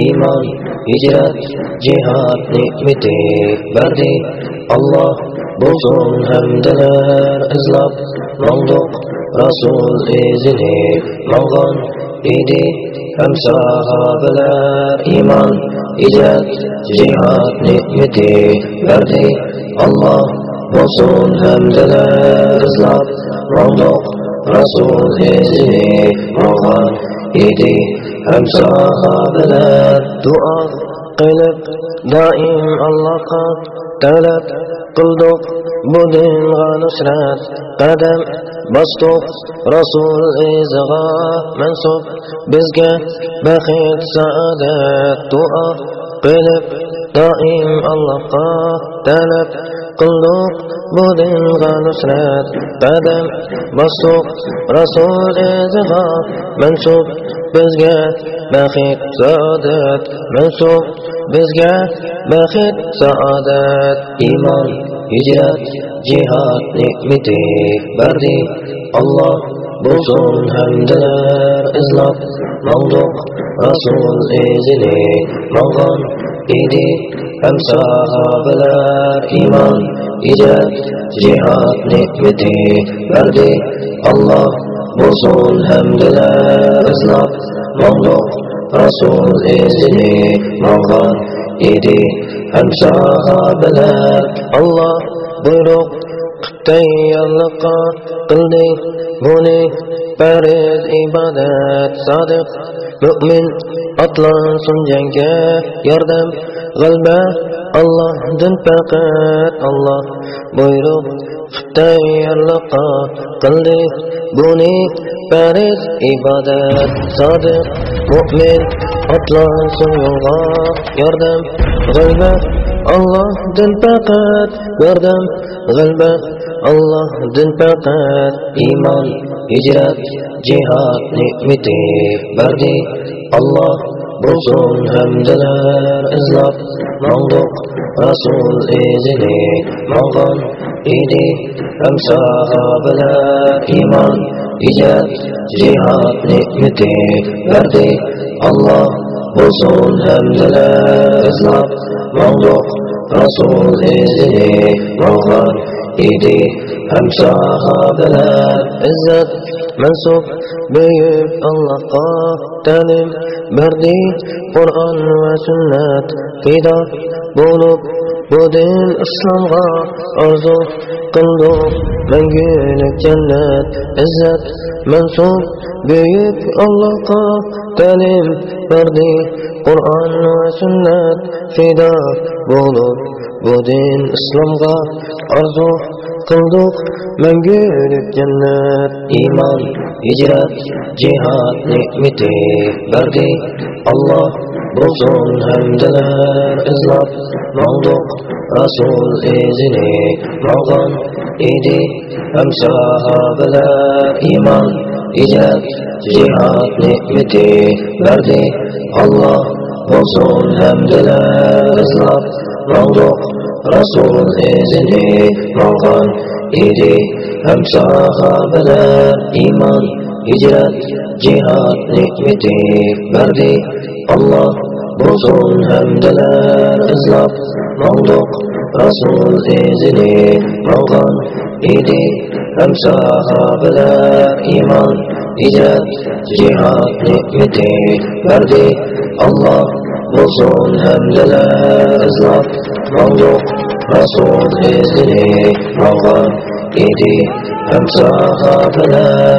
iymon hijrat jihod ne'mati berdi alloh bo'lsin hamdalar izlab mangduq rasul izini mang'on edi ham sahobalar iymon hijrat jihod ne'mati berdi alloh bo'lsin hamdalar izlab mangduq rasul izini mang'on edi أمساها بدأت تؤقلب دائم علقت تلت قلدق بدن غنشرت قدم بسطق رسول إزغا منسوب بزقة بخيت سعادات قلب دائم الله تلت قلوب بدن غنشرات قدم بسوق رسول إزغا منسوب bizga baxit saodat mansub bizga baxit saodat iymon hijrat jihod ne'mati berdi alloh bo'lsin hamdalar izlab mangduq rasul izini mang'on edi ham sahobalar iymon hijrat jihod ne'mati berdi alloh بوسون هم دل ازلاب مملوک رسول ازینی مغان ایدی هم شاهابلر الله بروق قطعیالقا قلی بونی پریز ایبادت صادق مؤمن اطلاع سنجنگه یاردم غلبه الله دن فقط الله بیرون تیارلقا قلی بونی پریز ایبادت صادق مؤمن اطلان سنگا یاردم غلبه الله دن فقط یاردم غلبه الله دن فقط ایمان هجرت جهاد نعمتی بردی الله bo'lsin hamdalar izlab mangduq rasul izini mang'on edi ham sahobalar iymon hijrat jihod ne'mati berdi Alloh bo'lsin hamdalar izlab mangduq rasul izini mang'on edi ham sahobalar izzat منسوب بيب الله قاف تنم بردي قرآن وسنات دار بولوب بودين إسلامغا أرزو من منجيلك جنات إزت منسوب بيب الله قاف تنم بردي قرآن وسنات دار بولوب بودين إسلامغا أرزو qildik mangulik jannat iymon hijrat jihod ne'mati berdi alloh bo'lsin hamdalar izlab mangduq rasul izini mang'on edi ham sahobalar iymon hijrat jihod ne'mati berdi alloh bo'lsin hamdalar izlab mangduq Rasul izini alğan idi Həm sahabələr iman, hicrət, cihad nikmeti verdi Allah uzun həmdələr izlab Qalduq Rasul izini alğan idi Həm sahabələr iman, hicrət, cihad nikmeti verdi Allah uzun həmdələr izlab Ramazan Resul izini Ramazan Gidi hem sahabına